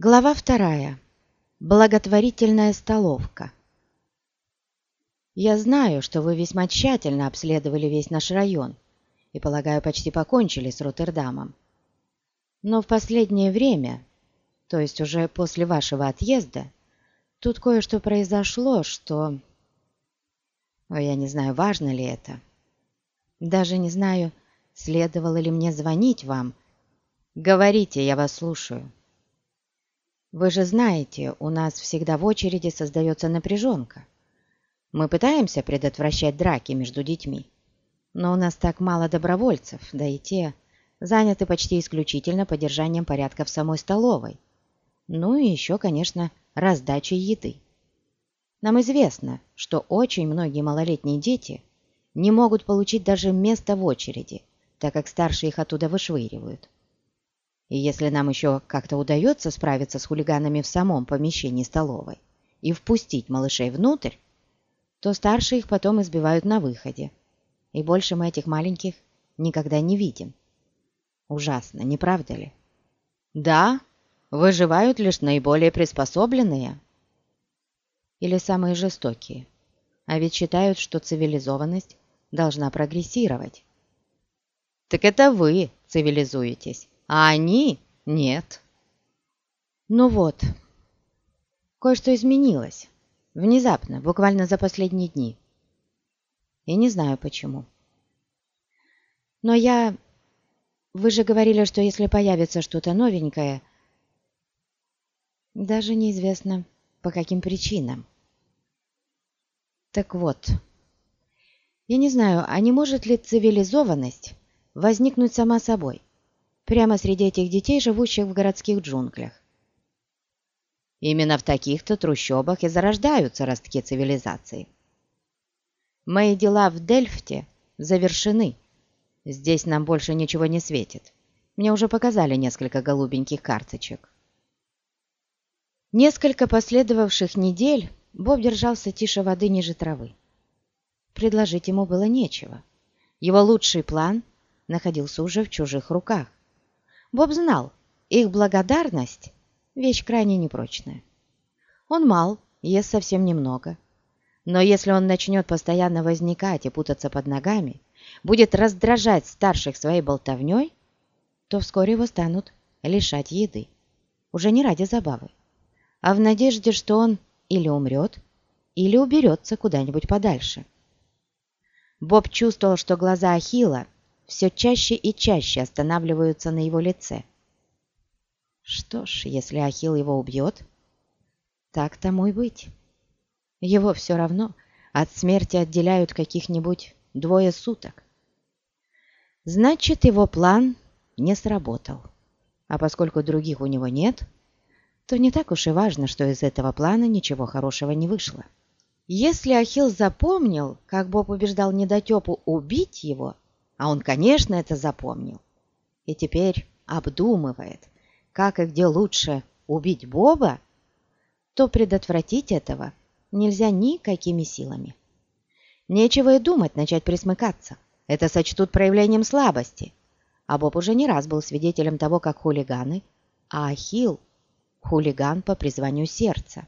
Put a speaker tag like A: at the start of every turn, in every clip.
A: Глава вторая. Благотворительная столовка. Я знаю, что вы весьма тщательно обследовали весь наш район и, полагаю, почти покончили с Роттердамом. Но в последнее время, то есть уже после вашего отъезда, тут кое-что произошло, что... Ой, я не знаю, важно ли это. Даже не знаю, следовало ли мне звонить вам. Говорите, я вас слушаю. Вы же знаете, у нас всегда в очереди создается напряженка. Мы пытаемся предотвращать драки между детьми, но у нас так мало добровольцев, да и те заняты почти исключительно поддержанием порядка в самой столовой. Ну и еще, конечно, раздачей еды. Нам известно, что очень многие малолетние дети не могут получить даже место в очереди, так как старшие их оттуда вышвыривают. И если нам еще как-то удается справиться с хулиганами в самом помещении столовой и впустить малышей внутрь, то старшие их потом избивают на выходе. И больше мы этих маленьких никогда не видим. Ужасно, не правда ли? Да, выживают лишь наиболее приспособленные. Или самые жестокие. А ведь считают, что цивилизованность должна прогрессировать. Так это вы цивилизуетесь а они нет. Ну вот, кое-что изменилось. Внезапно, буквально за последние дни. И не знаю почему. Но я... Вы же говорили, что если появится что-то новенькое... Даже неизвестно, по каким причинам. Так вот, я не знаю, а не может ли цивилизованность возникнуть сама собой? Прямо среди этих детей, живущих в городских джунглях. Именно в таких-то трущобах и зарождаются ростки цивилизации. Мои дела в Дельфте завершены. Здесь нам больше ничего не светит. Мне уже показали несколько голубеньких карточек. Несколько последовавших недель Боб держался тише воды ниже травы. Предложить ему было нечего. Его лучший план находился уже в чужих руках. Боб знал, их благодарность – вещь крайне непрочная. Он мал, ест совсем немного. Но если он начнет постоянно возникать и путаться под ногами, будет раздражать старших своей болтовней, то вскоре его станут лишать еды. Уже не ради забавы, а в надежде, что он или умрет, или уберется куда-нибудь подальше. Боб чувствовал, что глаза Ахилла все чаще и чаще останавливаются на его лице. Что ж, если Ахилл его убьет, так тому и быть. Его все равно от смерти отделяют каких-нибудь двое суток. Значит, его план не сработал. А поскольку других у него нет, то не так уж и важно, что из этого плана ничего хорошего не вышло. Если Ахилл запомнил, как Боб убеждал недотепу убить его, а он, конечно, это запомнил. И теперь обдумывает, как и где лучше убить Боба, то предотвратить этого нельзя никакими силами. Нечего и думать начать присмыкаться. Это сочтут проявлением слабости. А Боб уже не раз был свидетелем того, как хулиганы, а Ахилл – хулиган по призванию сердца.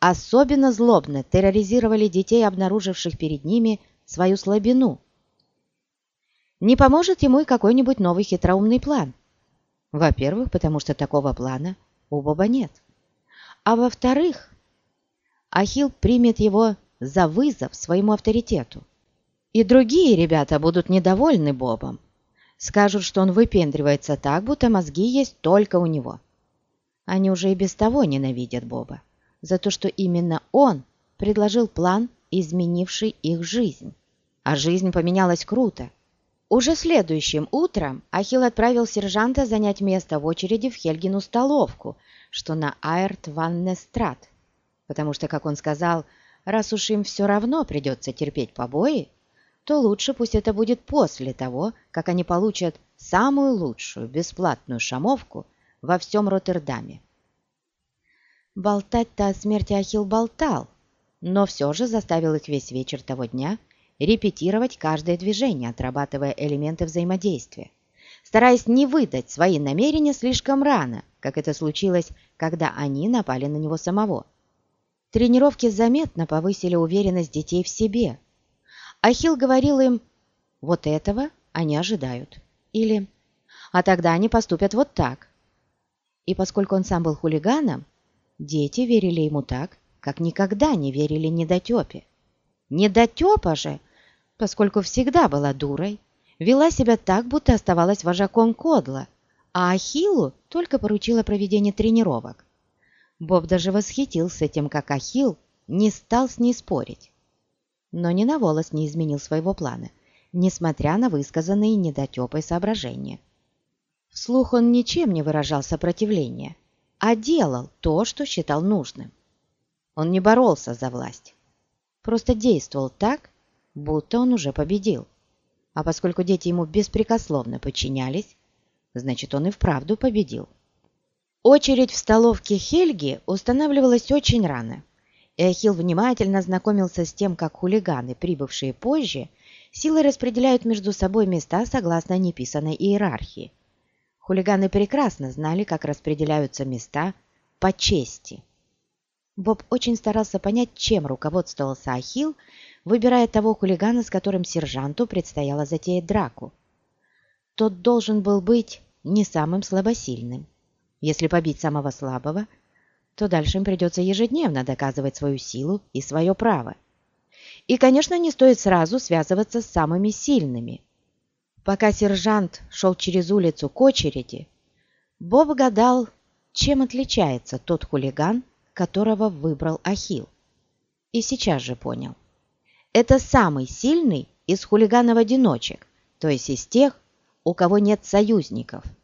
A: Особенно злобно терроризировали детей, обнаруживших перед ними свою слабину – не поможет ему и какой-нибудь новый хитроумный план. Во-первых, потому что такого плана у Боба нет. А во-вторых, Ахилл примет его за вызов своему авторитету. И другие ребята будут недовольны Бобом. Скажут, что он выпендривается так, будто мозги есть только у него. Они уже и без того ненавидят Боба за то, что именно он предложил план, изменивший их жизнь. А жизнь поменялась круто. Уже следующим утром Ахилл отправил сержанта занять место в очереди в Хельгину столовку, что на Айрт Ваннестрат, потому что, как он сказал, раз уж им все равно придется терпеть побои, то лучше пусть это будет после того, как они получат самую лучшую бесплатную шамовку во всем Роттердаме. Болтать-то о смерти Ахилл болтал, но все же заставил их весь вечер того дня репетировать каждое движение, отрабатывая элементы взаимодействия, стараясь не выдать свои намерения слишком рано как это случилось, когда они напали на него самого. Тренировки заметно повысили уверенность детей в себе. Ахилл говорил им «вот этого они ожидают» или «а тогда они поступят вот так». И поскольку он сам был хулиганом, дети верили ему так, как никогда не верили недотепе. Недотепа же, поскольку всегда была дурой, вела себя так, будто оставалась вожаком кодла, а Ахиллу только поручила проведение тренировок. Боб даже восхитился тем, как Ахилл не стал с ней спорить. Но ни на волос не изменил своего плана, несмотря на высказанные недотепой соображения. Вслух он ничем не выражал сопротивления, а делал то, что считал нужным. Он не боролся за власть, просто действовал так, будто он уже победил. А поскольку дети ему беспрекословно подчинялись, значит, он и вправду победил. Очередь в столовке Хельги устанавливалась очень рано. Эхил внимательно знакомился с тем, как хулиганы, прибывшие позже, силой распределяют между собой места согласно неписанной иерархии. Хулиганы прекрасно знали, как распределяются места по чести. Боб очень старался понять, чем руководствовался Ахилл, выбирая того хулигана, с которым сержанту предстояло затеять драку. Тот должен был быть не самым слабосильным. Если побить самого слабого, то дальше им придется ежедневно доказывать свою силу и свое право. И, конечно, не стоит сразу связываться с самыми сильными. Пока сержант шел через улицу к очереди, Боб гадал, чем отличается тот хулиган, которого выбрал Ахилл. И сейчас же понял. Это самый сильный из хулиганов-одиночек, то есть из тех, у кого нет союзников –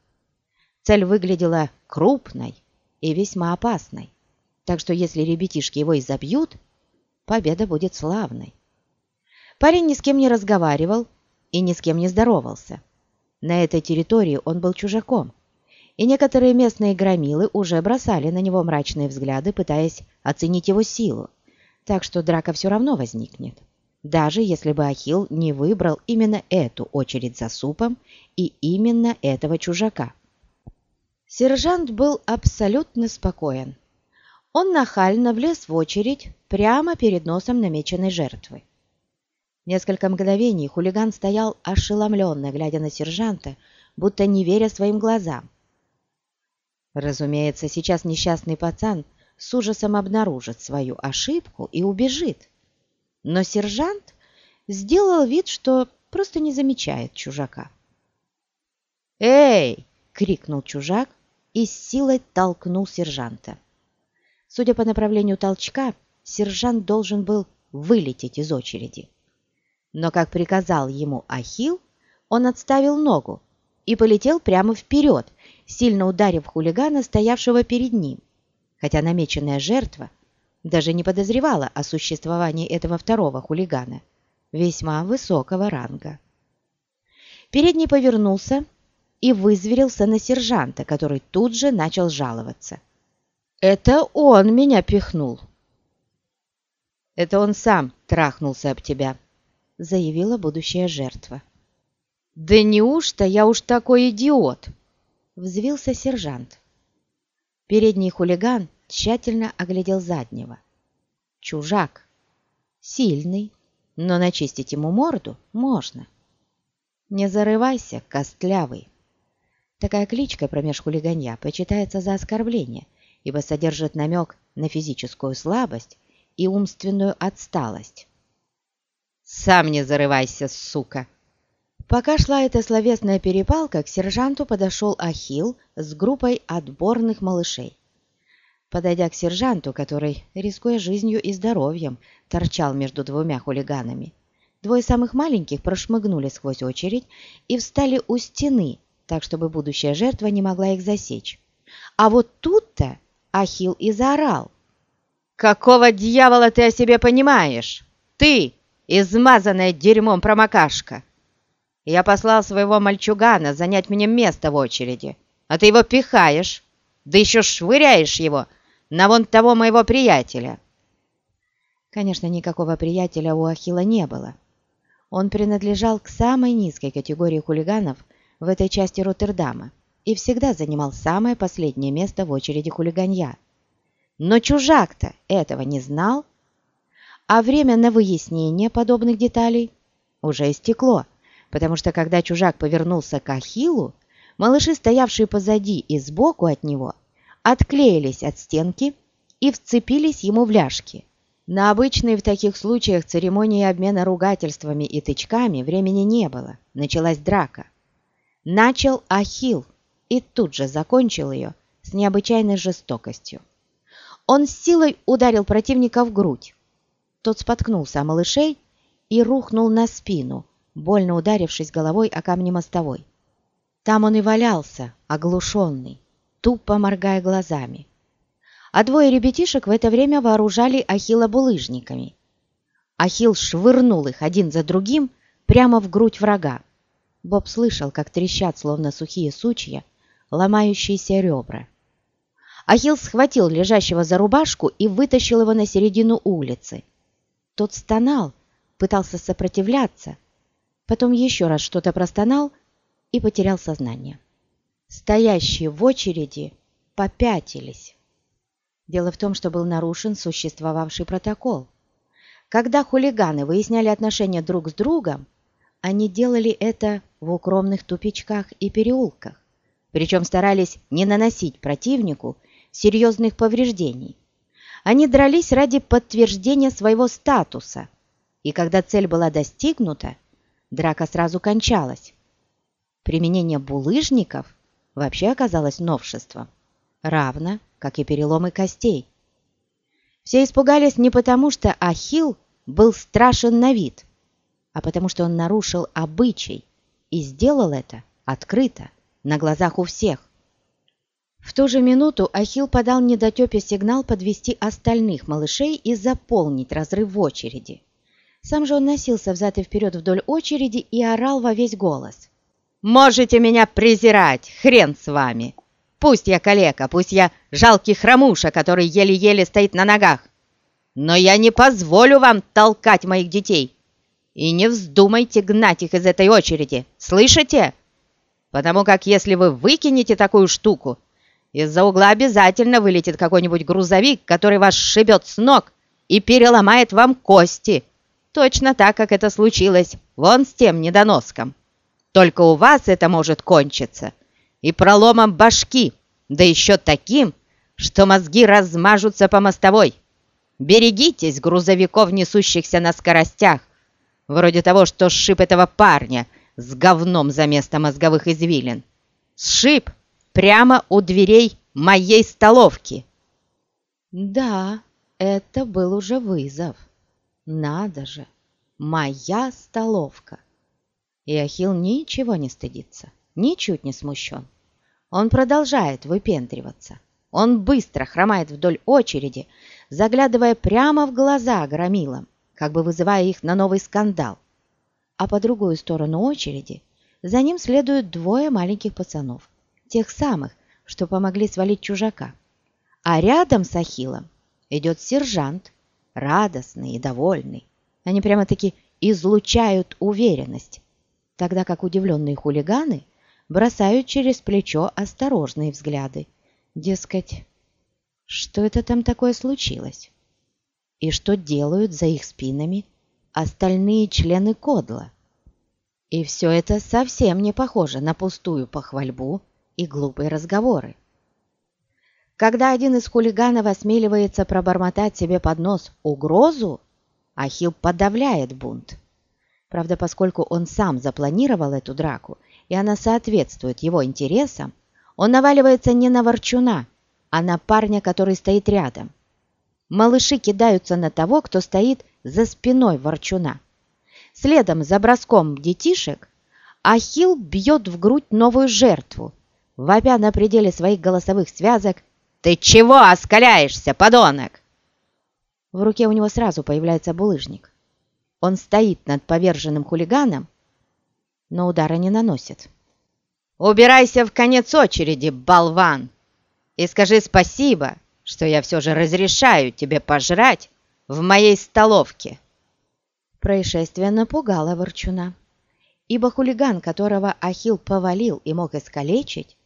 A: Цель выглядела крупной и весьма опасной, так что если ребятишки его изобьют, победа будет славной. Парень ни с кем не разговаривал и ни с кем не здоровался. На этой территории он был чужаком, и некоторые местные громилы уже бросали на него мрачные взгляды, пытаясь оценить его силу, так что драка все равно возникнет, даже если бы Ахилл не выбрал именно эту очередь за супом и именно этого чужака. Сержант был абсолютно спокоен. Он нахально влез в очередь прямо перед носом намеченной жертвы. Несколько мгновений хулиган стоял ошеломленно, глядя на сержанта, будто не веря своим глазам. Разумеется, сейчас несчастный пацан с ужасом обнаружит свою ошибку и убежит. Но сержант сделал вид, что просто не замечает чужака. «Эй!» — крикнул чужак, и с силой толкнул сержанта. Судя по направлению толчка, сержант должен был вылететь из очереди. Но, как приказал ему Ахил, он отставил ногу и полетел прямо вперед, сильно ударив хулигана, стоявшего перед ним, хотя намеченная жертва даже не подозревала о существовании этого второго хулигана, весьма высокого ранга. Передний повернулся и вызверился на сержанта, который тут же начал жаловаться. «Это он меня пихнул!» «Это он сам трахнулся об тебя», — заявила будущая жертва. «Да неужто я уж такой идиот?» — взвился сержант. Передний хулиган тщательно оглядел заднего. Чужак. Сильный, но начистить ему морду можно. Не зарывайся, костлявый. Такая кличка промеж хулиганья почитается за оскорбление, ибо содержит намек на физическую слабость и умственную отсталость. «Сам не зарывайся, сука!» Пока шла эта словесная перепалка, к сержанту подошел Ахил с группой отборных малышей. Подойдя к сержанту, который, рискуя жизнью и здоровьем, торчал между двумя хулиганами, двое самых маленьких прошмыгнули сквозь очередь и встали у стены, так чтобы будущая жертва не могла их засечь. А вот тут-то Ахил и заорал. «Какого дьявола ты о себе понимаешь? Ты, измазанная дерьмом промокашка! Я послал своего мальчугана занять мне место в очереди, а ты его пихаешь, да еще швыряешь его на вон того моего приятеля!» Конечно, никакого приятеля у Ахила не было. Он принадлежал к самой низкой категории хулиганов – в этой части Роттердама, и всегда занимал самое последнее место в очереди хулиганья. Но чужак-то этого не знал, а время на выяснение подобных деталей уже истекло, потому что когда чужак повернулся к Ахиллу, малыши, стоявшие позади и сбоку от него, отклеились от стенки и вцепились ему в ляжки. На обычной в таких случаях церемонии обмена ругательствами и тычками времени не было. Началась драка. Начал Ахилл и тут же закончил ее с необычайной жестокостью. Он с силой ударил противника в грудь. Тот споткнулся о малышей и рухнул на спину, больно ударившись головой о камни мостовой. Там он и валялся, оглушенный, тупо моргая глазами а двое ребятишек в это время вооружали Ахилла булыжниками. Ахилл швырнул их один за другим прямо в грудь врага. Боб слышал, как трещат, словно сухие сучья, ломающиеся ребра. Ахилл схватил лежащего за рубашку и вытащил его на середину улицы. Тот стонал, пытался сопротивляться, потом еще раз что-то простонал и потерял сознание. Стоящие в очереди попятились. Дело в том, что был нарушен существовавший протокол. Когда хулиганы выясняли отношения друг с другом, они делали это в укромных тупичках и переулках, причем старались не наносить противнику серьезных повреждений. Они дрались ради подтверждения своего статуса, и когда цель была достигнута, драка сразу кончалась. Применение булыжников вообще оказалось новшеством, равно как и переломы костей. Все испугались не потому, что Ахилл был страшен на вид, а потому что он нарушил обычай и сделал это открыто, на глазах у всех. В ту же минуту Ахилл подал недотепе сигнал подвести остальных малышей и заполнить разрыв в очереди. Сам же он носился взад и вперед вдоль очереди и орал во весь голос. «Можете меня презирать, хрен с вами! Пусть я калека, пусть я жалкий хромуша, который еле-еле стоит на ногах. Но я не позволю вам толкать моих детей. И не вздумайте гнать их из этой очереди, слышите? Потому как если вы выкинете такую штуку, из-за угла обязательно вылетит какой-нибудь грузовик, который вас шибет с ног и переломает вам кости. Точно так, как это случилось вон с тем недоноском. Только у вас это может кончиться — и проломом башки, да еще таким, что мозги размажутся по мостовой. Берегитесь грузовиков, несущихся на скоростях, вроде того, что сшиб этого парня с говном за место мозговых извилин. Сшиб прямо у дверей моей столовки. Да, это был уже вызов. Надо же, моя столовка. И Ахилл ничего не стыдится, ничуть не смущен. Он продолжает выпендриваться. Он быстро хромает вдоль очереди, заглядывая прямо в глаза громилам, как бы вызывая их на новый скандал. А по другую сторону очереди за ним следуют двое маленьких пацанов, тех самых, что помогли свалить чужака. А рядом с Ахиллом идет сержант, радостный и довольный. Они прямо-таки излучают уверенность, тогда как удивленные хулиганы – бросают через плечо осторожные взгляды. Дескать, что это там такое случилось? И что делают за их спинами остальные члены Кодла? И все это совсем не похоже на пустую похвальбу и глупые разговоры. Когда один из хулиганов осмеливается пробормотать себе под нос угрозу, Ахилл подавляет бунт. Правда, поскольку он сам запланировал эту драку и она соответствует его интересам, он наваливается не на ворчуна, а на парня, который стоит рядом. Малыши кидаются на того, кто стоит за спиной ворчуна. Следом за броском детишек Ахилл бьет в грудь новую жертву, вопя на пределе своих голосовых связок «Ты чего оскаляешься, подонок?» В руке у него сразу появляется булыжник. Он стоит над поверженным хулиганом но удара не наносит. «Убирайся в конец очереди, болван! И скажи спасибо, что я все же разрешаю тебе пожрать в моей столовке!» Происшествие напугало Ворчуна, ибо хулиган, которого Ахил повалил и мог искалечить,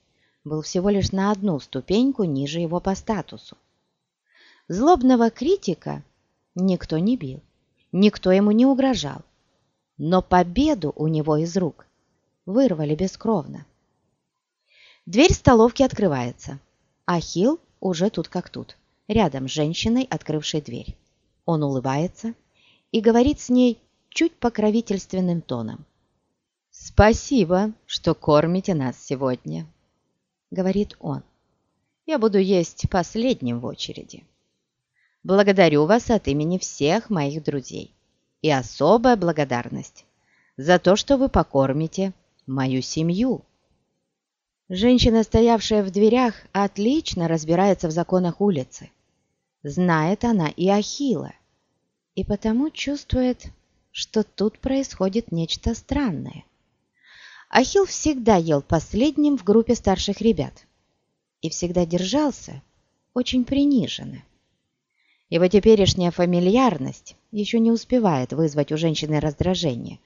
A: был всего лишь на одну ступеньку ниже его по статусу. Злобного критика никто не бил, никто ему не угрожал, но победу у него из рук вырвали бескровно. Дверь столовки открывается. Ахилл уже тут как тут, рядом с женщиной, открывшей дверь. Он улыбается и говорит с ней чуть покровительственным тоном. «Спасибо, что кормите нас сегодня», — говорит он. «Я буду есть последним в очереди. Благодарю вас от имени всех моих друзей. И особая благодарность за то, что вы покормите мою семью». Женщина, стоявшая в дверях, отлично разбирается в законах улицы. Знает она и Ахила, и потому чувствует, что тут происходит нечто странное. Ахилл всегда ел последним в группе старших ребят и всегда держался очень приниженно. Его теперешняя фамильярность еще не успевает вызвать у женщины раздражение,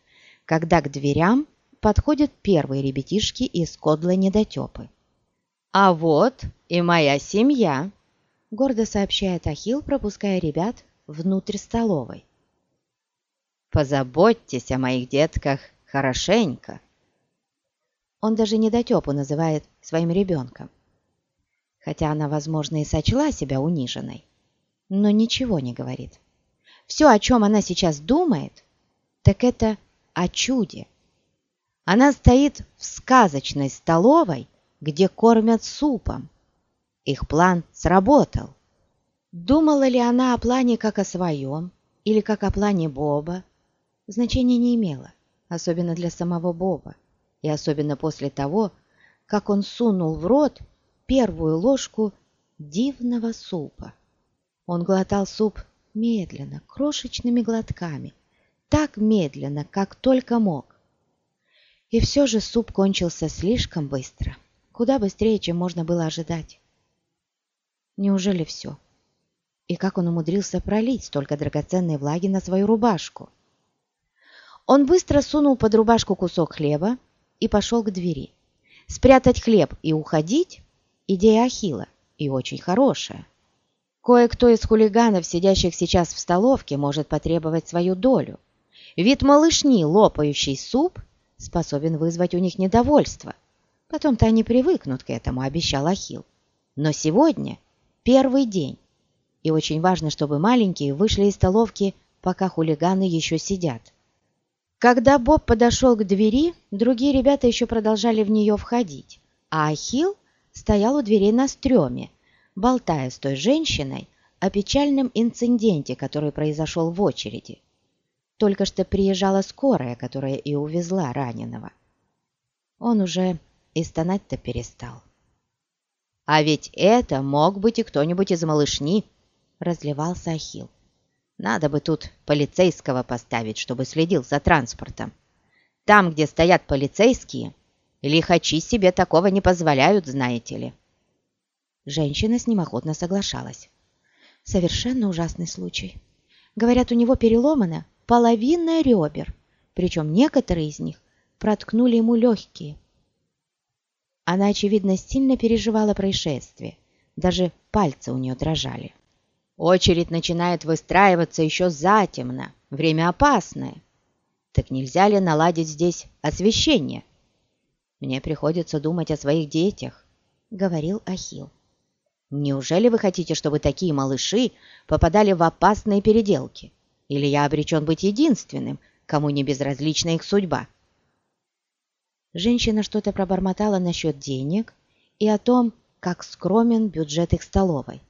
A: когда к дверям подходят первые ребятишки из кодла недотепы. «А вот и моя семья», — гордо сообщает Ахилл, пропуская ребят внутрь столовой. «Позаботьтесь о моих детках хорошенько». Он даже недотепу называет своим ребенком. Хотя она, возможно, и сочла себя униженной, но ничего не говорит. Все, о чем она сейчас думает, так это о чуде, она стоит в сказочной столовой, где кормят супом. Их план сработал. Думала ли она о плане как о своем или как о плане Боба, значения не имело, особенно для самого Боба, и особенно после того, как он сунул в рот первую ложку дивного супа. Он глотал суп медленно, крошечными глотками, так медленно, как только мог. И все же суп кончился слишком быстро, куда быстрее, чем можно было ожидать. Неужели все? И как он умудрился пролить столько драгоценной влаги на свою рубашку? Он быстро сунул под рубашку кусок хлеба и пошел к двери. Спрятать хлеб и уходить – идея Ахила, и очень хорошая. Кое-кто из хулиганов, сидящих сейчас в столовке, может потребовать свою долю. Вид малышни, лопающий суп – способен вызвать у них недовольство. Потом-то они привыкнут к этому, обещал Ахилл. Но сегодня первый день, и очень важно, чтобы маленькие вышли из столовки, пока хулиганы еще сидят. Когда Боб подошел к двери, другие ребята еще продолжали в нее входить, а Ахилл стоял у дверей на стреме, болтая с той женщиной о печальном инциденте, который произошел в очереди. Только что приезжала скорая, которая и увезла раненого. Он уже и стонать-то перестал. «А ведь это мог быть и кто-нибудь из малышни», — разливался Ахилл. «Надо бы тут полицейского поставить, чтобы следил за транспортом. Там, где стоят полицейские, лихачи себе такого не позволяют, знаете ли». Женщина с ним охотно соглашалась. «Совершенно ужасный случай. Говорят, у него переломано половина ребер, причем некоторые из них проткнули ему легкие. Она, очевидно, сильно переживала происшествие, даже пальцы у нее дрожали. Очередь начинает выстраиваться еще затемно, время опасное. Так нельзя ли наладить здесь освещение? Мне приходится думать о своих детях, говорил Ахил. Неужели вы хотите, чтобы такие малыши попадали в опасные переделки? Или я обречен быть единственным, кому не безразлична их судьба?» Женщина что-то пробормотала насчет денег и о том, как скромен бюджет их столовой.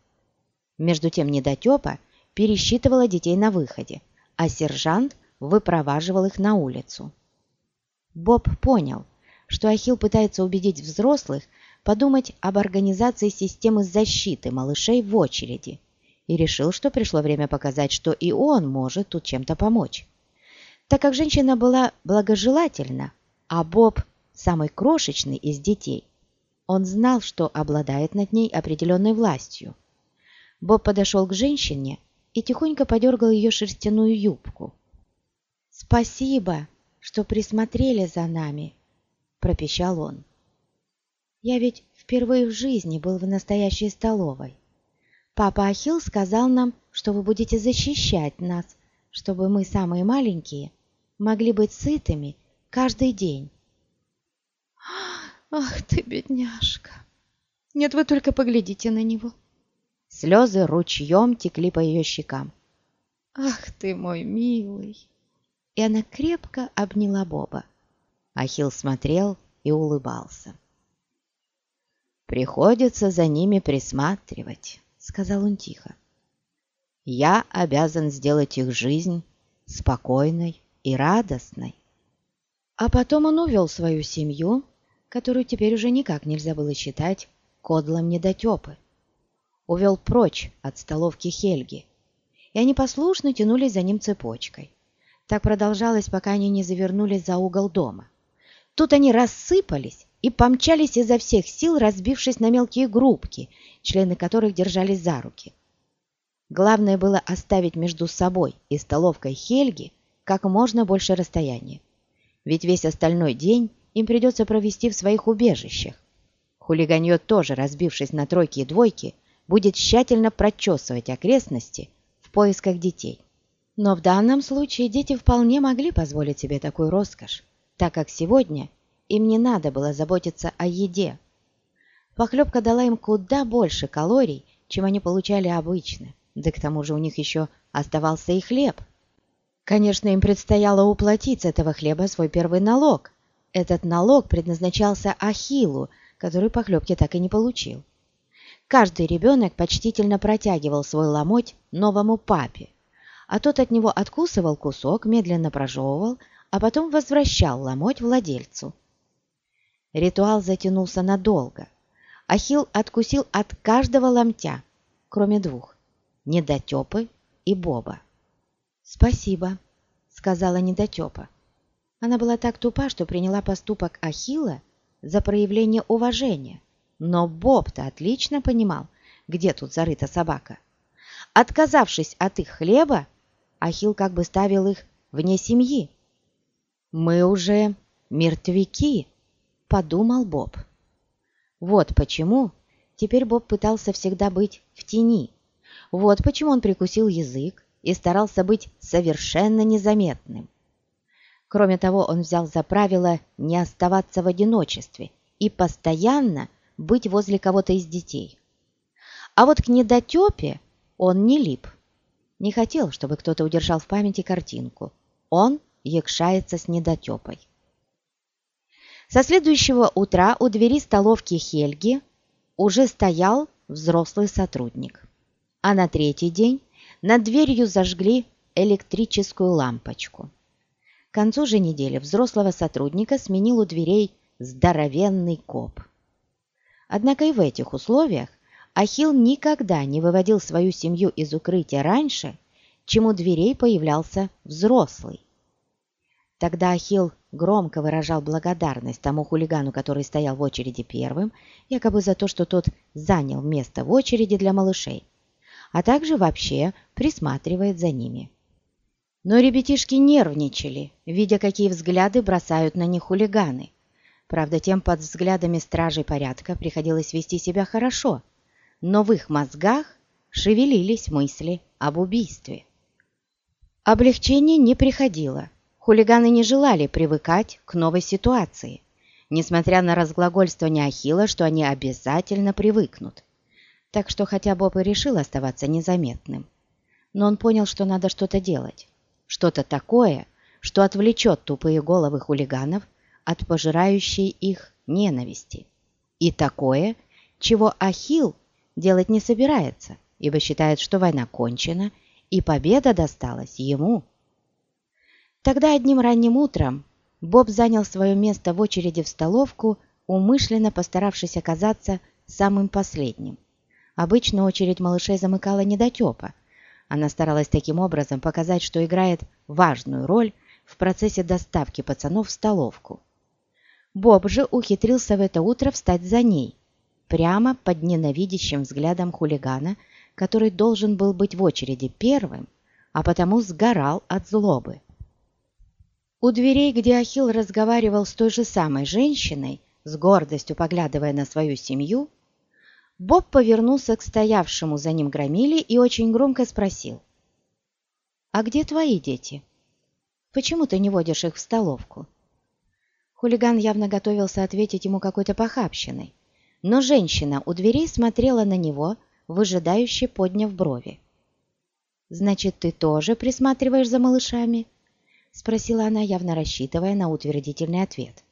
A: Между тем недотепа пересчитывала детей на выходе, а сержант выпроваживал их на улицу. Боб понял, что Ахилл пытается убедить взрослых подумать об организации системы защиты малышей в очереди – и решил, что пришло время показать, что и он может тут чем-то помочь. Так как женщина была благожелательна, а Боб самый крошечный из детей, он знал, что обладает над ней определенной властью. Боб подошел к женщине и тихонько подергал ее шерстяную юбку. «Спасибо, что присмотрели за нами», – пропищал он. Я ведь впервые в жизни был в настоящей столовой. Папа Ахилл сказал нам, что вы будете защищать нас, чтобы мы, самые маленькие, могли быть сытыми каждый день. Ах ты, бедняжка! Нет, вы только поглядите на него. Слезы ручьем текли по ее щекам. Ах ты мой милый! И она крепко обняла Боба. Ахилл смотрел и улыбался. «Приходится за ними присматривать», — сказал он тихо. «Я обязан сделать их жизнь спокойной и радостной». А потом он увел свою семью, которую теперь уже никак нельзя было считать кодлом недотепы. Увел прочь от столовки Хельги, и они послушно тянулись за ним цепочкой. Так продолжалось, пока они не завернулись за угол дома. Тут они рассыпались и помчались изо всех сил, разбившись на мелкие группки, члены которых держались за руки. Главное было оставить между собой и столовкой Хельги как можно больше расстояния, ведь весь остальной день им придется провести в своих убежищах. Хулиганье тоже, разбившись на тройки и двойки, будет тщательно прочесывать окрестности в поисках детей. Но в данном случае дети вполне могли позволить себе такую роскошь так как сегодня им не надо было заботиться о еде. Похлебка дала им куда больше калорий, чем они получали обычно, да к тому же у них еще оставался и хлеб. Конечно, им предстояло уплатить с этого хлеба свой первый налог. Этот налог предназначался Ахиллу, который похлебки так и не получил. Каждый ребенок почтительно протягивал свой ломоть новому папе, а тот от него откусывал кусок, медленно прожевывал, а потом возвращал ломоть владельцу. Ритуал затянулся надолго. Ахилл откусил от каждого ломтя, кроме двух – Недотепы и Боба. «Спасибо», – сказала Недотепа. Она была так тупа, что приняла поступок Ахилла за проявление уважения. Но Боб-то отлично понимал, где тут зарыта собака. Отказавшись от их хлеба, Ахилл как бы ставил их вне семьи. «Мы уже мертвяки», — подумал Боб. Вот почему теперь Боб пытался всегда быть в тени. Вот почему он прикусил язык и старался быть совершенно незаметным. Кроме того, он взял за правило не оставаться в одиночестве и постоянно быть возле кого-то из детей. А вот к недотепе он не лип. Не хотел, чтобы кто-то удержал в памяти картинку. Он якшается с недотепой. Со следующего утра у двери столовки Хельги уже стоял взрослый сотрудник. А на третий день над дверью зажгли электрическую лампочку. К концу же недели взрослого сотрудника сменил у дверей здоровенный коп. Однако и в этих условиях Ахилл никогда не выводил свою семью из укрытия раньше, чем у дверей появлялся взрослый. Тогда Ахилл громко выражал благодарность тому хулигану, который стоял в очереди первым, якобы за то, что тот занял место в очереди для малышей, а также вообще присматривает за ними. Но ребятишки нервничали, видя, какие взгляды бросают на них хулиганы. Правда, тем под взглядами стражей порядка приходилось вести себя хорошо, но в их мозгах шевелились мысли об убийстве. Облегчение не приходило – Хулиганы не желали привыкать к новой ситуации, несмотря на разглагольствование Ахилла, что они обязательно привыкнут. Так что хотя Боб и решил оставаться незаметным, но он понял, что надо что-то делать, что-то такое, что отвлечет тупые головы хулиганов от пожирающей их ненависти. И такое, чего Ахилл делать не собирается, ибо считает, что война кончена, и победа досталась ему. Тогда одним ранним утром Боб занял свое место в очереди в столовку, умышленно постаравшись оказаться самым последним. Обычно очередь малышей замыкала недотепа. Она старалась таким образом показать, что играет важную роль в процессе доставки пацанов в столовку. Боб же ухитрился в это утро встать за ней, прямо под ненавидящим взглядом хулигана, который должен был быть в очереди первым, а потому сгорал от злобы. У дверей, где Ахилл разговаривал с той же самой женщиной, с гордостью поглядывая на свою семью, Боб повернулся к стоявшему за ним громиле и очень громко спросил. «А где твои дети? Почему ты не водишь их в столовку?» Хулиган явно готовился ответить ему какой-то похабщиной, но женщина у дверей смотрела на него, выжидающе подняв брови. «Значит, ты тоже присматриваешь за малышами?» — спросила она, явно рассчитывая на утвердительный ответ.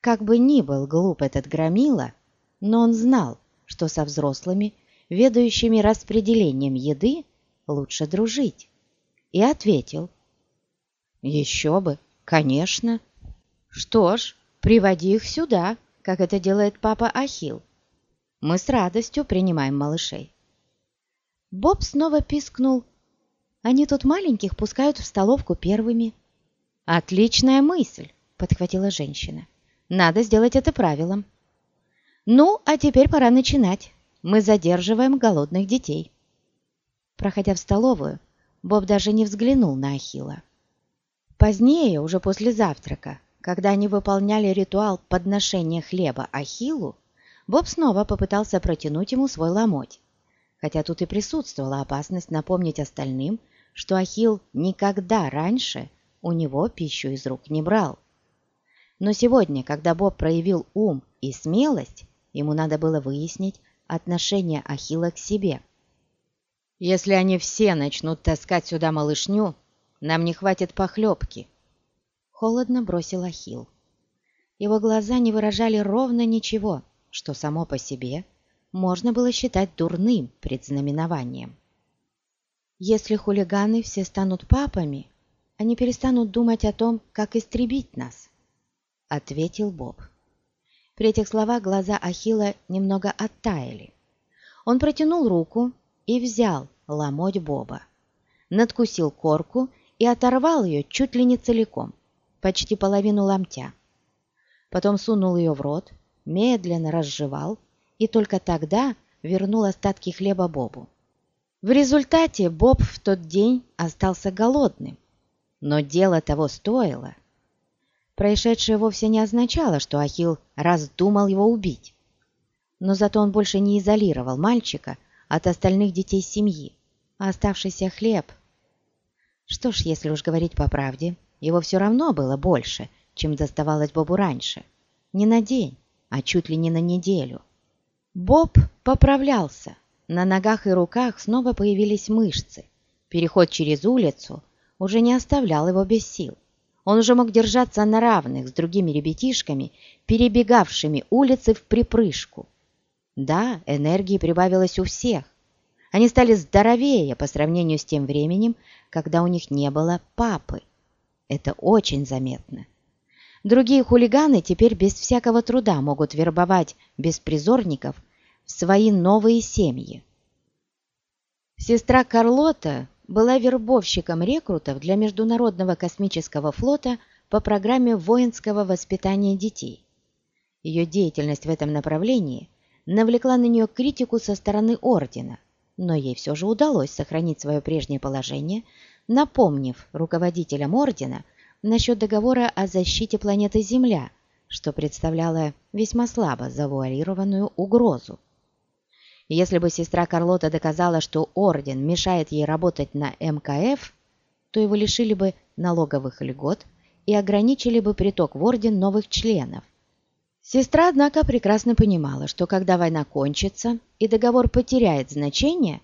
A: Как бы ни был глуп этот громила, но он знал, что со взрослыми, ведающими распределением еды, лучше дружить, и ответил. «Еще бы, конечно. Что ж, приводи их сюда, как это делает папа Ахил. Мы с радостью принимаем малышей». Боб снова пискнул. «Они тут маленьких пускают в столовку первыми». «Отличная мысль!» — подхватила женщина. «Надо сделать это правилом». «Ну, а теперь пора начинать. Мы задерживаем голодных детей». Проходя в столовую, Боб даже не взглянул на Ахила. Позднее, уже после завтрака, когда они выполняли ритуал подношения хлеба Ахилу, Боб снова попытался протянуть ему свой ломоть, хотя тут и присутствовала опасность напомнить остальным, что Ахил никогда раньше у него пищу из рук не брал. Но сегодня, когда Боб проявил ум и смелость, Ему надо было выяснить отношение Ахилла к себе. «Если они все начнут таскать сюда малышню, нам не хватит похлебки», — холодно бросил Ахилл. Его глаза не выражали ровно ничего, что само по себе можно было считать дурным предзнаменованием. «Если хулиганы все станут папами, они перестанут думать о том, как истребить нас», — ответил Боб. При этих словах глаза Ахила немного оттаяли. Он протянул руку и взял ломоть Боба. Надкусил корку и оторвал ее чуть ли не целиком, почти половину ломтя. Потом сунул ее в рот, медленно разжевал и только тогда вернул остатки хлеба Бобу. В результате Боб в тот день остался голодным, но дело того стоило – Происшедшее вовсе не означало, что Ахилл раздумал его убить. Но зато он больше не изолировал мальчика от остальных детей семьи, а оставшийся хлеб... Что ж, если уж говорить по правде, его все равно было больше, чем доставалось Бобу раньше. Не на день, а чуть ли не на неделю. Боб поправлялся. На ногах и руках снова появились мышцы. Переход через улицу уже не оставлял его без сил. Он уже мог держаться на равных с другими ребятишками, перебегавшими улицы в припрыжку. Да, энергии прибавилось у всех. Они стали здоровее по сравнению с тем временем, когда у них не было папы. Это очень заметно. Другие хулиганы теперь без всякого труда могут вербовать беспризорников в свои новые семьи. Сестра Карлота была вербовщиком рекрутов для Международного космического флота по программе воинского воспитания детей. Ее деятельность в этом направлении навлекла на нее критику со стороны Ордена, но ей все же удалось сохранить свое прежнее положение, напомнив руководителям Ордена насчет договора о защите планеты Земля, что представляло весьма слабо завуалированную угрозу. Если бы сестра Карлота доказала, что орден мешает ей работать на МКФ, то его лишили бы налоговых льгот и ограничили бы приток в орден новых членов. Сестра, однако, прекрасно понимала, что когда война кончится и договор потеряет значение,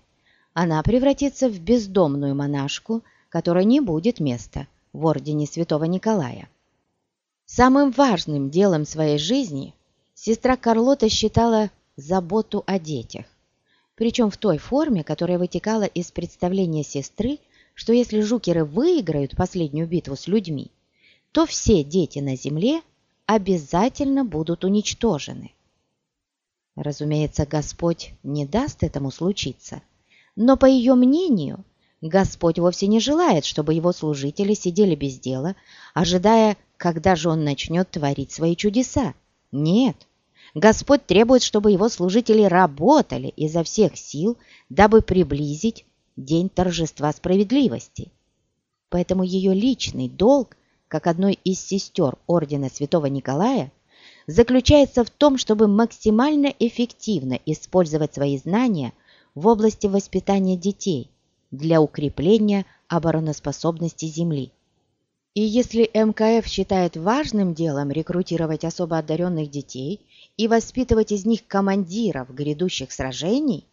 A: она превратится в бездомную монашку, которой не будет места в ордене святого Николая. Самым важным делом своей жизни сестра Карлота считала заботу о детях причем в той форме, которая вытекала из представления сестры, что если жукеры выиграют последнюю битву с людьми, то все дети на Земле обязательно будут уничтожены. Разумеется, Господь не даст этому случиться, но, по ее мнению, Господь вовсе не желает, чтобы его служители сидели без дела, ожидая, когда же он начнет творить свои чудеса. Нет, Господь требует, чтобы его служители работали изо всех сил, дабы приблизить день торжества справедливости. Поэтому ее личный долг, как одной из сестер Ордена Святого Николая, заключается в том, чтобы максимально эффективно использовать свои знания в области воспитания детей для укрепления обороноспособности Земли. И если МКФ считает важным делом рекрутировать особо одаренных детей и воспитывать из них командиров грядущих сражений,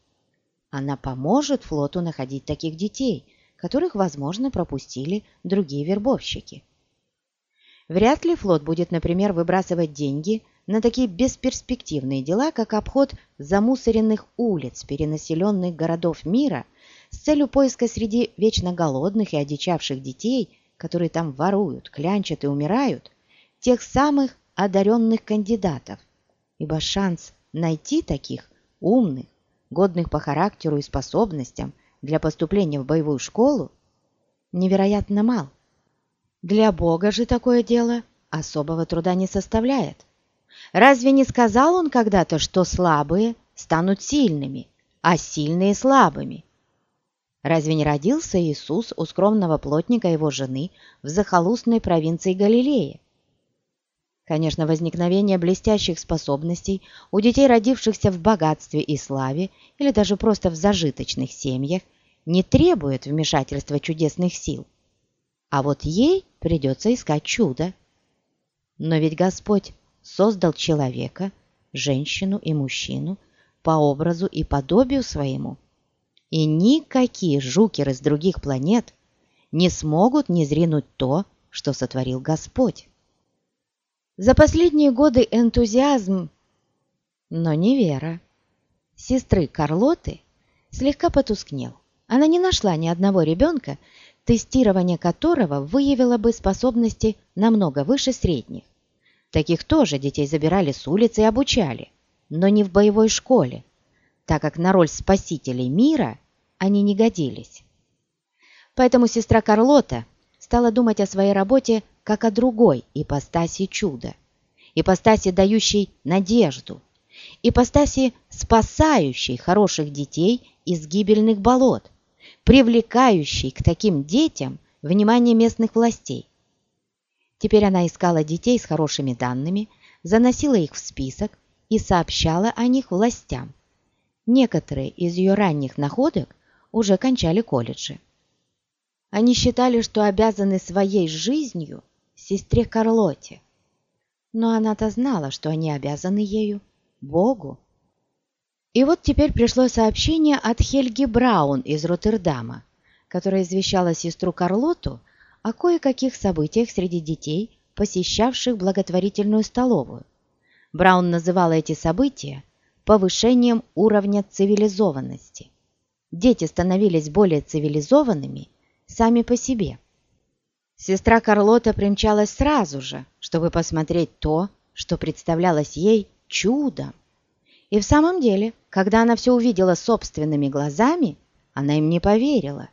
A: она поможет флоту находить таких детей, которых, возможно, пропустили другие вербовщики. Вряд ли флот будет, например, выбрасывать деньги на такие бесперспективные дела, как обход замусоренных улиц перенаселенных городов мира с целью поиска среди вечно голодных и одичавших детей, которые там воруют, клянчат и умирают, тех самых одаренных кандидатов, ибо шанс найти таких умных, годных по характеру и способностям для поступления в боевую школу, невероятно мал. Для Бога же такое дело особого труда не составляет. Разве не сказал он когда-то, что слабые станут сильными, а сильные слабыми? Разве не родился Иисус у скромного плотника его жены в захолустной провинции Галилея? Конечно, возникновение блестящих способностей у детей, родившихся в богатстве и славе, или даже просто в зажиточных семьях, не требует вмешательства чудесных сил. А вот ей придется искать чудо. Но ведь Господь создал человека, женщину и мужчину по образу и подобию своему. И никакие жукеры с других планет не смогут не зринуть то, что сотворил Господь. За последние годы энтузиазм, но не вера, сестры Карлоты слегка потускнел. Она не нашла ни одного ребенка, тестирование которого выявило бы способности намного выше средних. Таких тоже детей забирали с улицы и обучали, но не в боевой школе, так как на роль спасителей мира они не годились. Поэтому сестра Карлота стала думать о своей работе как о другой ипостаси чуда, ипостаси, дающей надежду, ипостаси, спасающей хороших детей из гибельных болот, привлекающей к таким детям внимание местных властей. Теперь она искала детей с хорошими данными, заносила их в список и сообщала о них властям. Некоторые из ее ранних находок уже кончали колледжи. Они считали, что обязаны своей жизнью сестре Карлоте. Но она-то знала, что они обязаны ею Богу. И вот теперь пришло сообщение от Хельги Браун из Роттердама, которая извещала сестру Карлоту о кое-каких событиях среди детей, посещавших благотворительную столовую. Браун называла эти события повышением уровня цивилизованности. Дети становились более цивилизованными сами по себе. Сестра Карлота примчалась сразу же, чтобы посмотреть то, что представлялось ей чудом. И в самом деле, когда она все увидела собственными глазами, она им не поверила.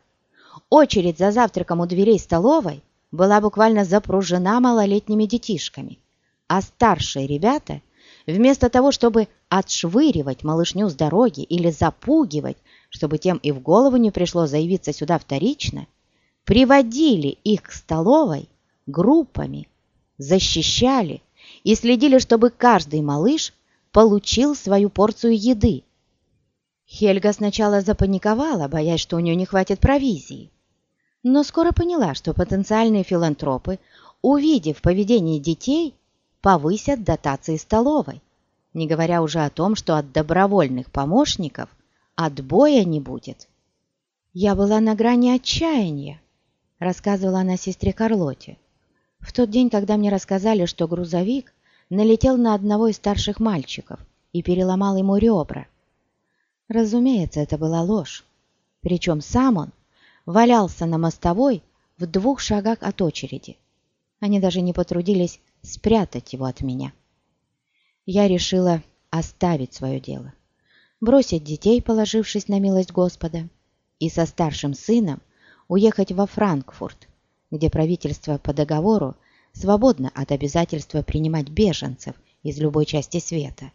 A: Очередь за завтраком у дверей столовой была буквально запружена малолетними детишками, а старшие ребята, вместо того, чтобы отшвыривать малышню с дороги или запугивать, чтобы тем и в голову не пришло заявиться сюда вторично, приводили их к столовой группами, защищали и следили, чтобы каждый малыш получил свою порцию еды. Хельга сначала запаниковала, боясь, что у нее не хватит провизии. Но скоро поняла, что потенциальные филантропы, увидев поведение детей, повысят дотации столовой, не говоря уже о том, что от добровольных помощников отбоя не будет. «Я была на грани отчаяния», — рассказывала она сестре Карлоте. «В тот день, когда мне рассказали, что грузовик налетел на одного из старших мальчиков и переломал ему ребра. Разумеется, это была ложь. Причем сам он валялся на мостовой в двух шагах от очереди. Они даже не потрудились спрятать его от меня. Я решила оставить свое дело, бросить детей, положившись на милость Господа, и со старшим сыном уехать во Франкфурт, где правительство по договору свободна от обязательства принимать беженцев из любой части света.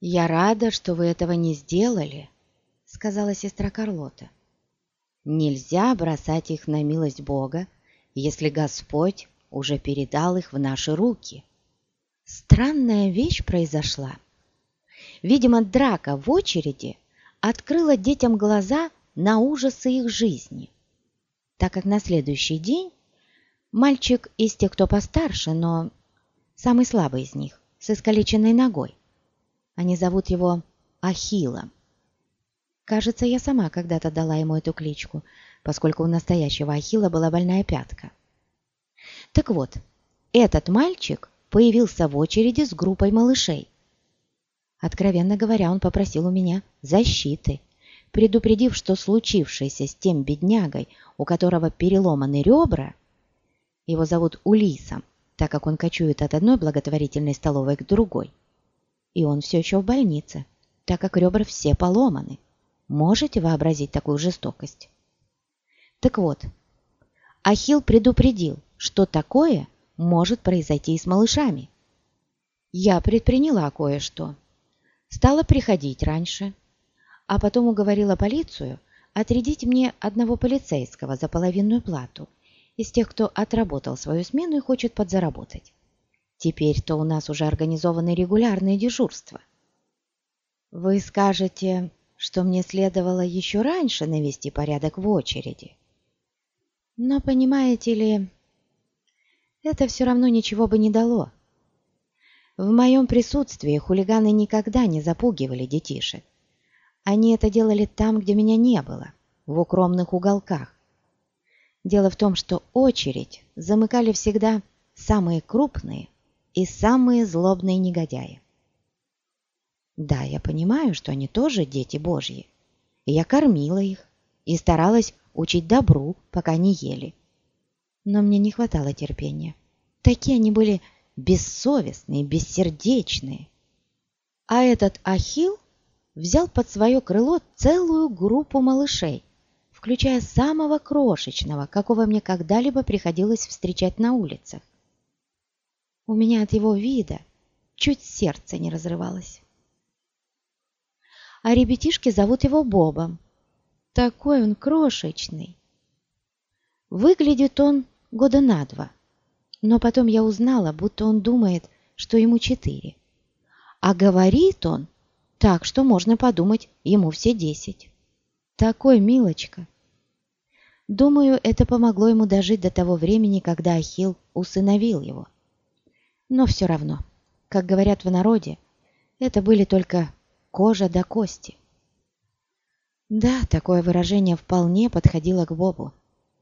A: «Я рада, что вы этого не сделали», — сказала сестра Карлота. «Нельзя бросать их на милость Бога, если Господь уже передал их в наши руки. Странная вещь произошла. Видимо, драка в очереди открыла детям глаза на ужасы их жизни, так как на следующий день мальчик из тех, кто постарше, но самый слабый из них, с искалеченной ногой, они зовут его Ахиллом. Кажется, я сама когда-то дала ему эту кличку, поскольку у настоящего Ахилла была больная пятка. Так вот, этот мальчик появился в очереди с группой малышей. Откровенно говоря, он попросил у меня защиты, предупредив, что случившееся с тем беднягой, у которого переломаны ребра, его зовут Улисом, так как он кочует от одной благотворительной столовой к другой, и он все еще в больнице, так как ребра все поломаны. Можете вообразить такую жестокость? Так вот, Ахилл предупредил, что такое может произойти и с малышами. Я предприняла кое-что. Стала приходить раньше, а потом уговорила полицию отрядить мне одного полицейского за половинную плату из тех, кто отработал свою смену и хочет подзаработать. Теперь-то у нас уже организованы регулярные дежурства. Вы скажете, что мне следовало еще раньше навести порядок в очереди. Но, понимаете ли, это все равно ничего бы не дало. В моем присутствии хулиганы никогда не запугивали детишек. Они это делали там, где меня не было, в укромных уголках. Дело в том, что очередь замыкали всегда самые крупные и самые злобные негодяи. Да, я понимаю, что они тоже дети Божьи, и я кормила их и старалась учить добру, пока не ели. Но мне не хватало терпения. Такие они были бессовестные, бессердечные. А этот Ахил взял под свое крыло целую группу малышей, включая самого крошечного, какого мне когда-либо приходилось встречать на улицах. У меня от его вида чуть сердце не разрывалось. А ребятишки зовут его Бобом, такой он крошечный. Выглядит он года на два. Но потом я узнала, будто он думает, что ему четыре. А говорит он так, что можно подумать, ему все десять. Такой милочка. Думаю, это помогло ему дожить до того времени, когда Ахилл усыновил его. Но все равно, как говорят в народе, это были только кожа до кости. Да, такое выражение вполне подходило к Бобу.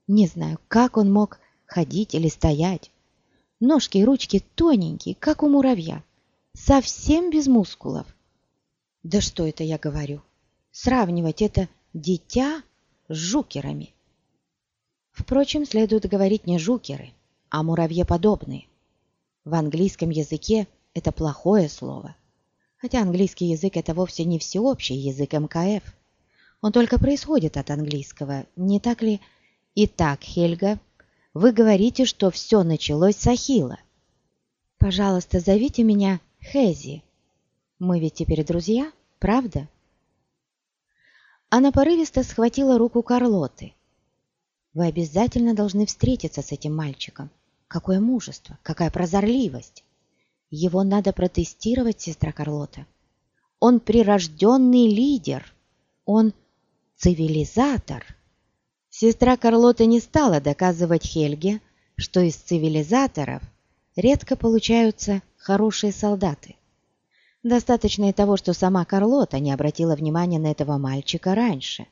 A: Не знаю, как он мог ходить или стоять. Ножки и ручки тоненькие, как у муравья, совсем без мускулов. Да что это я говорю? Сравнивать это дитя с жукерами. Впрочем, следует говорить не жукеры, а муравьеподобные. В английском языке это плохое слово, хотя английский язык это вовсе не всеобщий язык МКФ. Он только происходит от английского, не так ли? Итак, Хельга, вы говорите, что все началось с Ахила. Пожалуйста, зовите меня Хези. Мы ведь теперь друзья, правда? Она порывисто схватила руку Карлоты. Вы обязательно должны встретиться с этим мальчиком. Какое мужество, какая прозорливость. Его надо протестировать, сестра Карлота. Он прирожденный лидер. Он цивилизатор. Сестра Карлота не стала доказывать Хельге, что из цивилизаторов редко получаются хорошие солдаты. Достаточно и того, что сама Карлота не обратила внимания на этого мальчика раньше.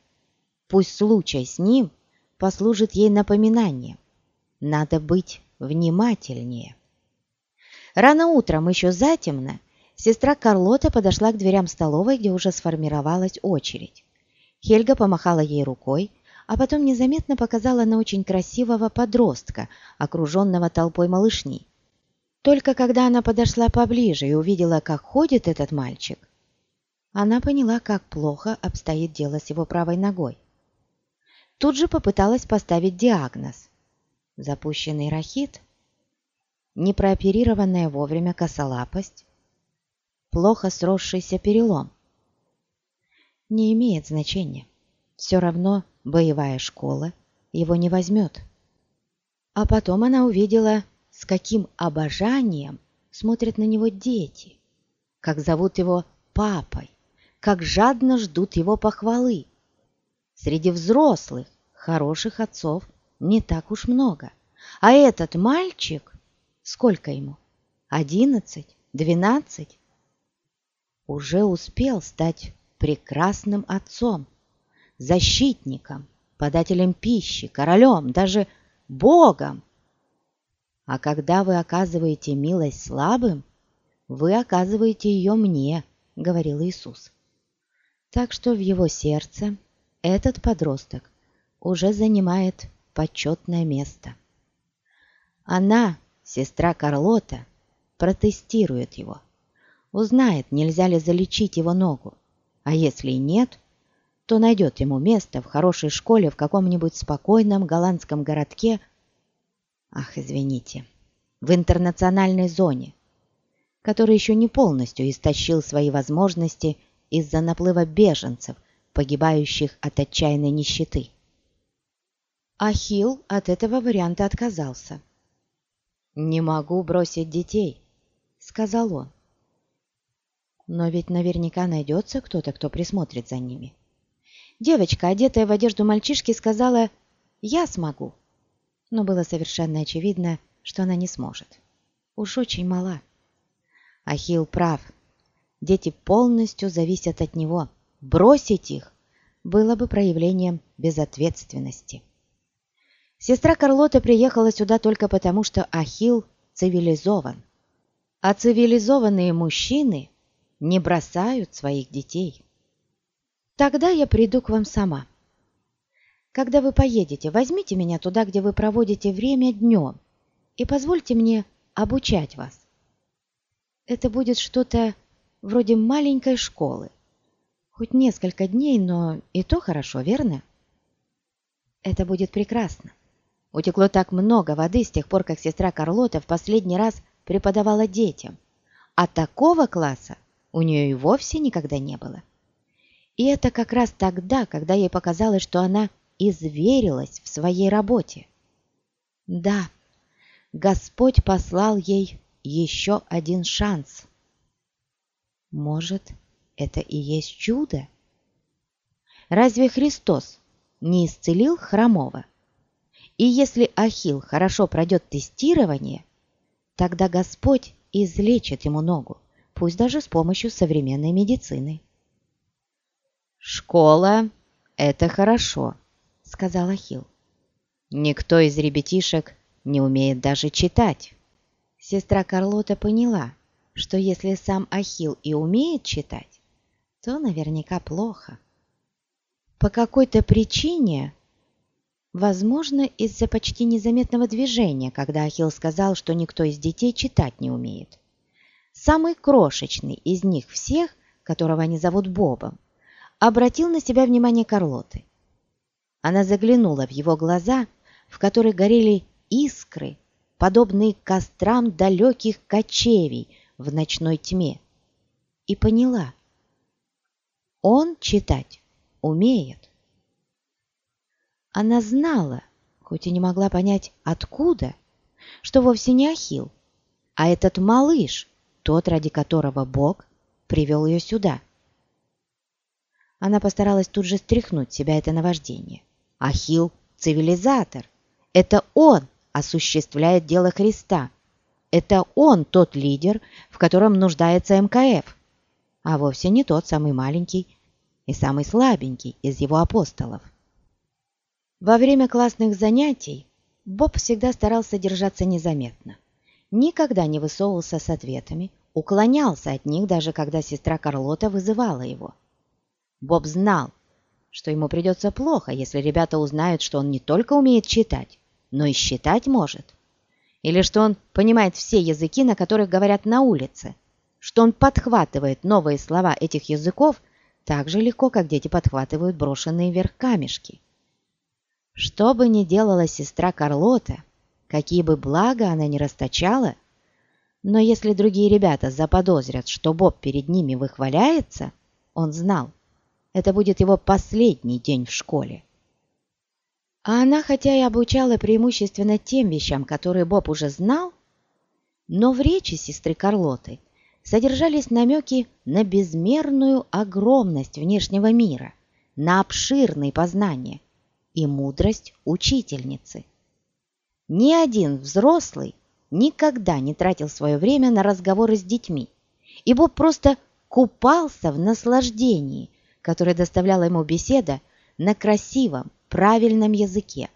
A: Пусть случай с ним послужит ей напоминанием. Надо быть внимательнее. Рано утром, еще затемно, сестра Карлота подошла к дверям столовой, где уже сформировалась очередь. Хельга помахала ей рукой, а потом незаметно показала на очень красивого подростка, окруженного толпой малышней. Только когда она подошла поближе и увидела, как ходит этот мальчик, она поняла, как плохо обстоит дело с его правой ногой. Тут же попыталась поставить диагноз. Запущенный рахит, непрооперированная вовремя косолапость, плохо сросшийся перелом – не имеет значения. Все равно боевая школа его не возьмет. А потом она увидела, с каким обожанием смотрят на него дети, как зовут его папой, как жадно ждут его похвалы. Среди взрослых хороших отцов не так уж много. А этот мальчик, сколько ему? Одиннадцать? Двенадцать? Уже успел стать прекрасным отцом, защитником, подателем пищи, королем, даже богом. А когда вы оказываете милость слабым, вы оказываете ее мне, говорил Иисус. Так что в его сердце этот подросток уже занимает почетное место. Она, сестра Карлота, протестирует его, узнает, нельзя ли залечить его ногу, а если нет, то найдет ему место в хорошей школе в каком-нибудь спокойном голландском городке, ах, извините, в интернациональной зоне, который еще не полностью истощил свои возможности из-за наплыва беженцев, погибающих от отчаянной нищеты. Ахилл от этого варианта отказался. «Не могу бросить детей», — сказал он. «Но ведь наверняка найдется кто-то, кто присмотрит за ними». Девочка, одетая в одежду мальчишки, сказала «Я смогу». Но было совершенно очевидно, что она не сможет. Уж очень мала. Ахилл прав. Дети полностью зависят от него. Бросить их было бы проявлением безответственности. Сестра Карлота приехала сюда только потому, что Ахилл цивилизован. А цивилизованные мужчины не бросают своих детей. Тогда я приду к вам сама. Когда вы поедете, возьмите меня туда, где вы проводите время днем, и позвольте мне обучать вас. Это будет что-то вроде маленькой школы. Хоть несколько дней, но и то хорошо, верно? Это будет прекрасно. Утекло так много воды с тех пор, как сестра Карлота в последний раз преподавала детям, а такого класса у нее и вовсе никогда не было. И это как раз тогда, когда ей показалось, что она изверилась в своей работе. Да, Господь послал ей еще один шанс. Может, это и есть чудо? Разве Христос не исцелил хромого? И если Ахил хорошо пройдет тестирование, тогда Господь излечит ему ногу, пусть даже с помощью современной медицины. «Школа — это хорошо», — сказал Ахил. «Никто из ребятишек не умеет даже читать». Сестра Карлота поняла, что если сам Ахил и умеет читать, то наверняка плохо. По какой-то причине, возможно, из-за почти незаметного движения, когда Ахил сказал, что никто из детей читать не умеет. Самый крошечный из них всех, которого они зовут Бобом, обратил на себя внимание Карлоты. Она заглянула в его глаза, в которых горели искры, подобные кострам далеких кочевий в ночной тьме, и поняла. Он читать умеет. Она знала, хоть и не могла понять, откуда, что вовсе не Ахил, а этот малыш, тот, ради которого Бог привел ее сюда. Она постаралась тут же стряхнуть себя это наваждение. Ахил – цивилизатор. Это он осуществляет дело Христа. Это он тот лидер, в котором нуждается МКФ, а вовсе не тот самый маленький и самый слабенький из его апостолов. Во время классных занятий Боб всегда старался держаться незаметно. Никогда не высовывался с ответами, уклонялся от них, даже когда сестра Карлота вызывала его. Боб знал, что ему придется плохо, если ребята узнают, что он не только умеет читать, но и считать может. Или что он понимает все языки, на которых говорят на улице, что он подхватывает новые слова этих языков так же легко, как дети подхватывают брошенные вверх камешки. Что бы ни делала сестра Карлота, какие бы блага она ни расточала, но если другие ребята заподозрят, что Боб перед ними выхваляется, он знал – это будет его последний день в школе. А она, хотя и обучала преимущественно тем вещам, которые Боб уже знал, Но в речи сестры Карлоты содержались намеки на безмерную огромность внешнего мира, на обширные познания и мудрость учительницы. Ни один взрослый никогда не тратил свое время на разговоры с детьми, и Боб просто купался в наслаждении, которое доставляла ему беседа на красивом, правильном языке.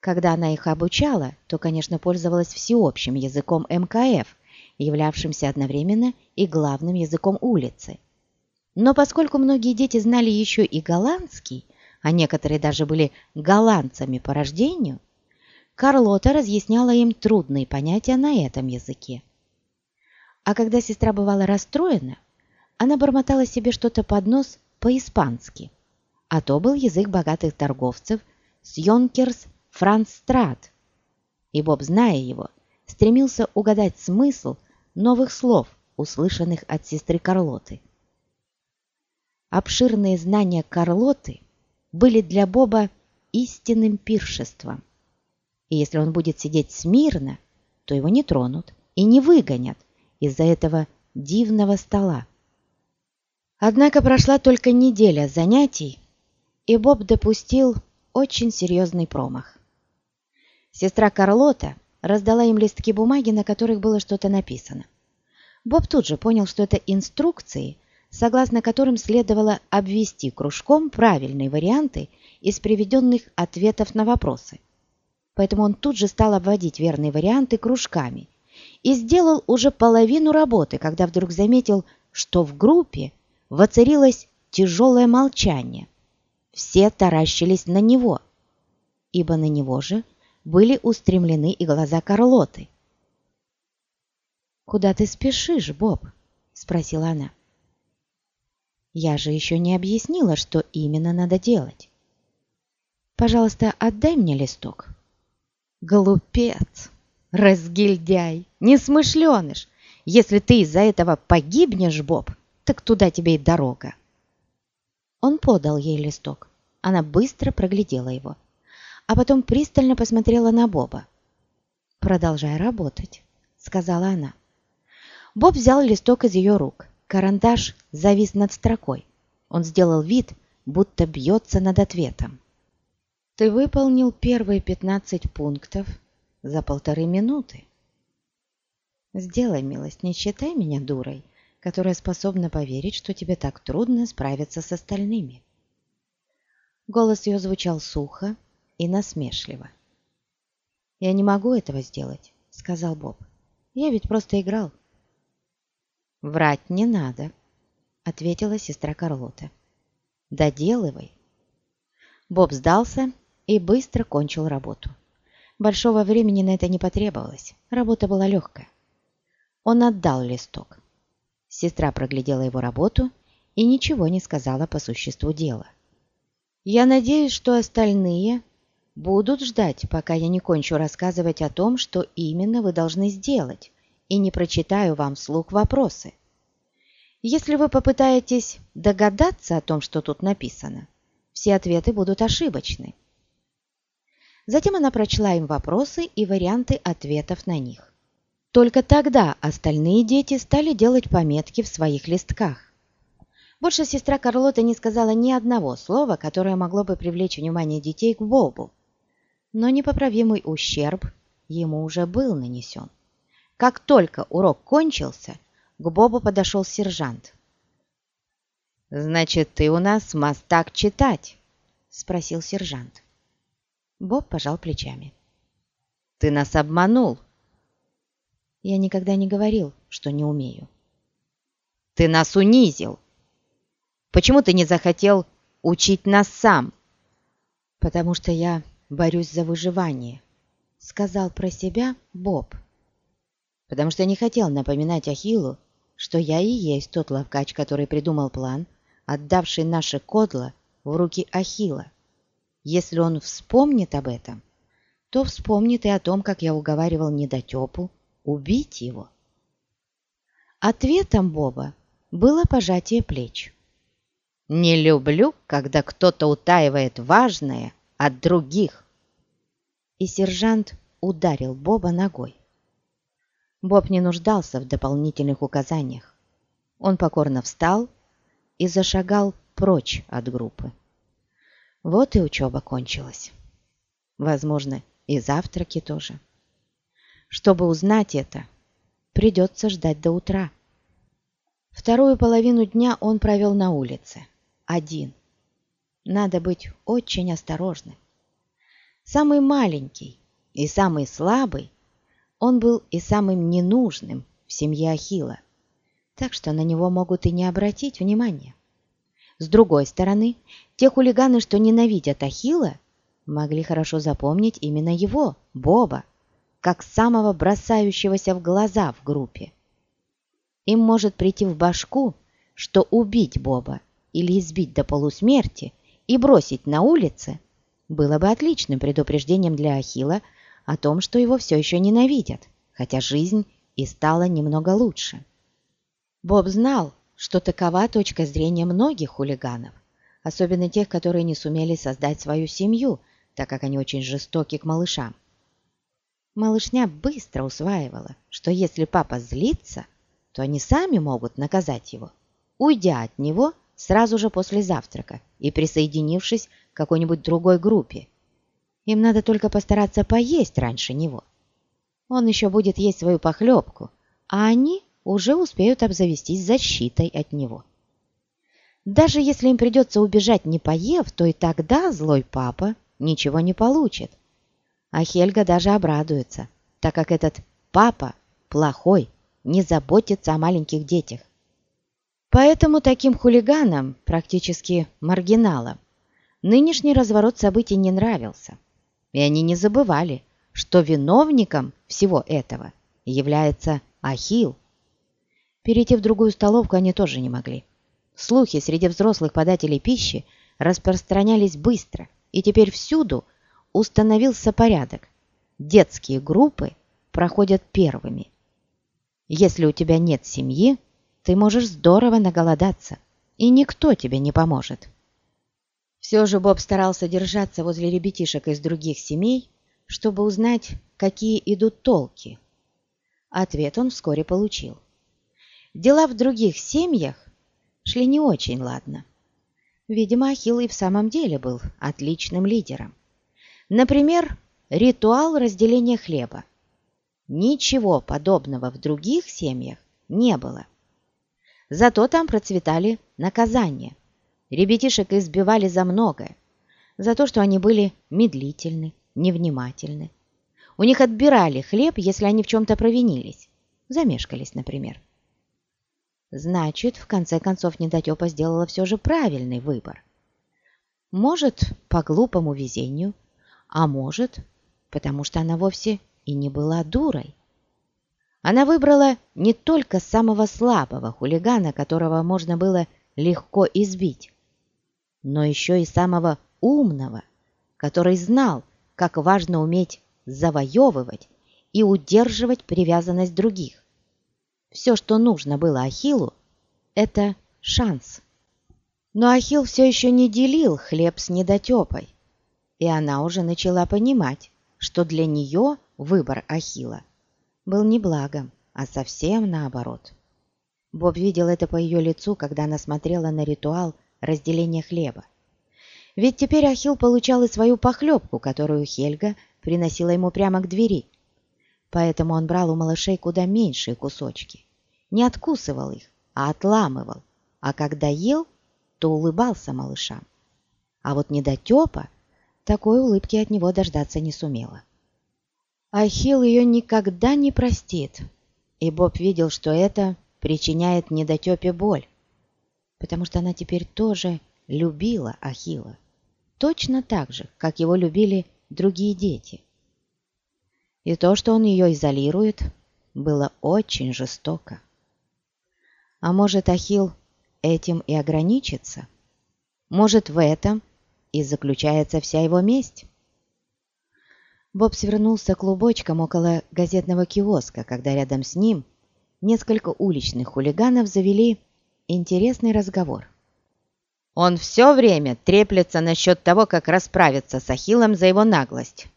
A: Когда она их обучала, то, конечно, пользовалась всеобщим языком МКФ, являвшимся одновременно и главным языком улицы. Но поскольку многие дети знали еще и голландский, а некоторые даже были голландцами по рождению, Карлота разъясняла им трудные понятия на этом языке. А когда сестра бывала расстроена, она бормотала себе что-то под нос по-испански, а то был язык богатых торговцев с Йонкерс Францстрат. И Боб, зная его, стремился угадать смысл новых слов, услышанных от сестры Карлоты. Обширные знания Карлоты были для Боба истинным пиршеством. И если он будет сидеть смирно, то его не тронут и не выгонят из-за этого дивного стола. Однако прошла только неделя занятий, и Боб допустил очень серьезный промах. Сестра Карлота раздала им листки бумаги, на которых было что-то написано. Боб тут же понял, что это инструкции, согласно которым следовало обвести кружком правильные варианты из приведенных ответов на вопросы. Поэтому он тут же стал обводить верные варианты кружками и сделал уже половину работы, когда вдруг заметил, что в группе воцарилось тяжелое молчание. Все таращились на него, ибо на него же – были устремлены и глаза Карлоты. «Куда ты спешишь, Боб?» — спросила она. «Я же еще не объяснила, что именно надо делать. Пожалуйста, отдай мне листок». «Глупец! Разгильдяй! Несмышленыш! Если ты из-за этого погибнешь, Боб, так туда тебе и дорога!» Он подал ей листок. Она быстро проглядела его а потом пристально посмотрела на Боба. «Продолжай работать», — сказала она. Боб взял листок из ее рук. Карандаш завис над строкой. Он сделал вид, будто бьется над ответом. «Ты выполнил первые пятнадцать пунктов за полторы минуты. Сделай милость, не считай меня дурой, которая способна поверить, что тебе так трудно справиться с остальными». Голос ее звучал сухо, и насмешливо. «Я не могу этого сделать», — сказал Боб. «Я ведь просто играл». «Врать не надо», — ответила сестра Карлота. «Доделывай». Боб сдался и быстро кончил работу. Большого времени на это не потребовалось, работа была легкая. Он отдал листок. Сестра проглядела его работу и ничего не сказала по существу дела. «Я надеюсь, что остальные будут ждать, пока я не кончу рассказывать о том, что именно вы должны сделать, и не прочитаю вам вслух вопросы. Если вы попытаетесь догадаться о том, что тут написано, все ответы будут ошибочны. Затем она прочла им вопросы и варианты ответов на них. Только тогда остальные дети стали делать пометки в своих листках. Больше сестра Карлота не сказала ни одного слова, которое могло бы привлечь внимание детей к Бобу но непоправимый ущерб ему уже был нанесен. Как только урок кончился, к Бобу подошел сержант. «Значит, ты у нас мастак читать?» — спросил сержант. Боб пожал плечами. «Ты нас обманул!» «Я никогда не говорил, что не умею». «Ты нас унизил! Почему ты не захотел учить нас сам?» «Потому что я борюсь за выживание», — сказал про себя Боб. Потому что не хотел напоминать Ахиллу, что я и есть тот ловкач, который придумал план, отдавший наше кодло в руки Ахилла. Если он вспомнит об этом, то вспомнит и о том, как я уговаривал недотепу убить его. Ответом Боба было пожатие плеч. «Не люблю, когда кто-то утаивает важное от других. И сержант ударил Боба ногой. Боб не нуждался в дополнительных указаниях. Он покорно встал и зашагал прочь от группы. Вот и учеба кончилась. Возможно, и завтраки тоже. Чтобы узнать это, придется ждать до утра. Вторую половину дня он провел на улице, один. Надо быть очень осторожным. Самый маленький и самый слабый, он был и самым ненужным в семье Ахила, так что на него могут и не обратить внимания. С другой стороны, те хулиганы, что ненавидят Ахила, могли хорошо запомнить именно его, Боба, как самого бросающегося в глаза в группе. Им может прийти в башку, что убить Боба или избить до полусмерти и бросить на улице было бы отличным предупреждением для Ахила о том, что его все еще ненавидят, хотя жизнь и стала немного лучше. Боб знал, что такова точка зрения многих хулиганов, особенно тех, которые не сумели создать свою семью, так как они очень жестоки к малышам. Малышня быстро усваивала, что если папа злится, то они сами могут наказать его, уйдя от него сразу же после завтрака и присоединившись к какой-нибудь другой группе. Им надо только постараться поесть раньше него. Он еще будет есть свою похлебку, а они уже успеют обзавестись защитой от него. Даже если им придется убежать не поев, то и тогда злой папа ничего не получит. А Хельга даже обрадуется, так как этот папа плохой, не заботится о маленьких детях. Поэтому таким хулиганам, практически маргиналам, нынешний разворот событий не нравился. И они не забывали, что виновником всего этого является Ахилл. Перейти в другую столовку они тоже не могли. Слухи среди взрослых подателей пищи распространялись быстро, и теперь всюду установился порядок. Детские группы проходят первыми. Если у тебя нет семьи, ты можешь здорово наголодаться, и никто тебе не поможет. Все же Боб старался держаться возле ребятишек из других семей, чтобы узнать, какие идут толки. Ответ он вскоре получил. Дела в других семьях шли не очень ладно. Видимо, Ахилл и в самом деле был отличным лидером. Например, ритуал разделения хлеба. Ничего подобного в других семьях не было. Зато там процветали наказания. Ребятишек избивали за многое. За то, что они были медлительны, невнимательны. У них отбирали хлеб, если они в чем-то провинились. Замешкались, например. Значит, в конце концов, недотепа сделала все же правильный выбор. Может, по глупому везению, а может, потому что она вовсе и не была дурой. Она выбрала не только самого слабого хулигана, которого можно было легко избить, но еще и самого умного, который знал, как важно уметь завоевывать и удерживать привязанность других. Все, что нужно было Ахиллу, это шанс. Но Ахилл все еще не делил хлеб с недотепой, и она уже начала понимать, что для нее выбор Ахила был не благом, а совсем наоборот. Боб видел это по ее лицу, когда она смотрела на ритуал разделения хлеба. Ведь теперь Ахилл получал и свою похлебку, которую Хельга приносила ему прямо к двери. Поэтому он брал у малышей куда меньшие кусочки не откусывал их, а отламывал, а когда ел, то улыбался малышам. А вот недотепа такой улыбки от него дождаться не сумела. Ахилл ее никогда не простит, и Боб видел, что это причиняет недотепе боль, потому что она теперь тоже любила Ахилла, точно так же, как его любили другие дети. И то, что он ее изолирует, было очень жестоко. А может, Ахилл этим и ограничится? Может, в этом и заключается вся его месть? Боб свернулся клубочком около газетного киоска, когда рядом с ним несколько уличных хулиганов завели интересный разговор. Он все время треплется насчет того, как расправиться с Ахиллом за его наглость.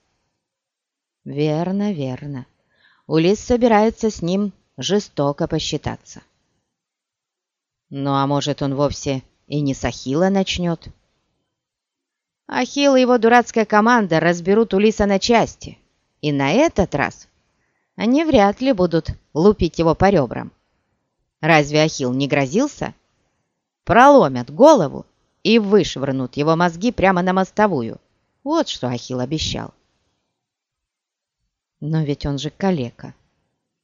A: Верно, верно. Улис собирается с ним жестоко посчитаться. Ну а может он вовсе и не с Ахилла начнет? Ахилл и его дурацкая команда разберут Улиса на части, и на этот раз они вряд ли будут лупить его по ребрам. Разве Ахилл не грозился? Проломят голову и вышвырнут его мозги прямо на мостовую. Вот что Ахилл обещал. Но ведь он же калека.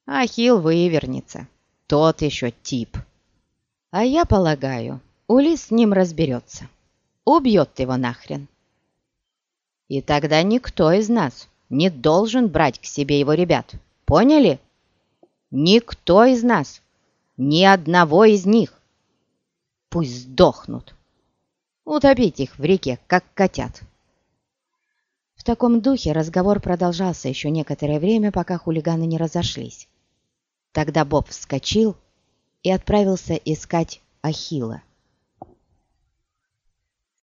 A: Ахилл вывернется. Тот еще тип. А я полагаю, Улис с ним разберется. Убьет его нахрен. И тогда никто из нас не должен брать к себе его ребят. Поняли? Никто из нас. Ни одного из них. Пусть сдохнут. Утопить их в реке, как котят. В таком духе разговор продолжался еще некоторое время, пока хулиганы не разошлись. Тогда Боб вскочил и отправился искать Ахилла.